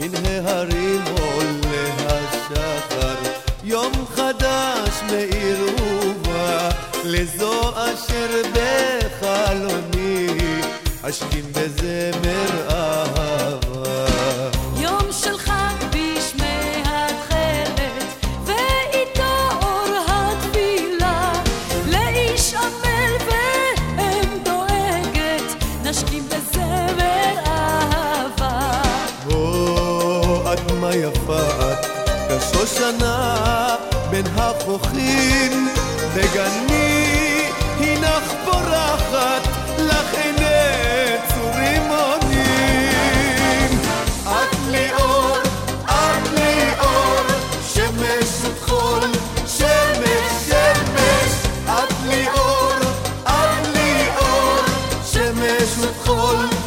מן ההרים עולה השחר, יום חדש מאיר ובא, לזו אשר בחלומי, אשכין בזמר אדמה יפה את, כשושנה בין החוכים, בגני הנך פורחת, לך עיני צורים עונים. את לי אור, את לי אור, שמש וטחול, שמש, שמש, את לי אור, את לי אור, שמש וטחול,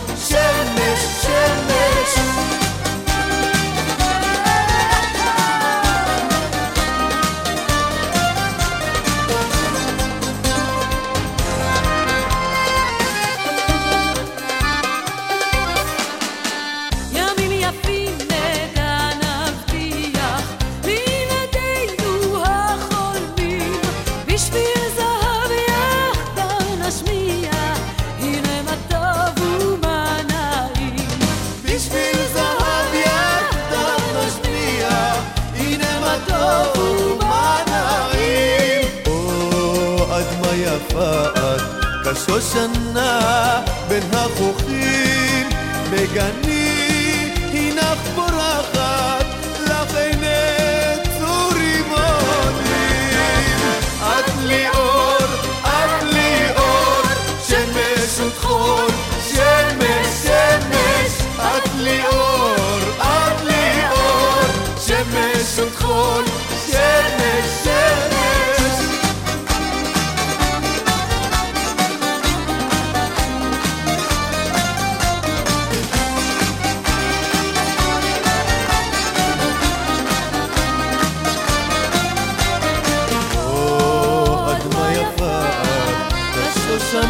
הנה מה טוב ומה נעים. או, אדמה יפה את, כשושנה בין החוכים, בגני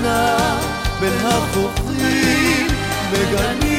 כשושנה בין החוכים, בגני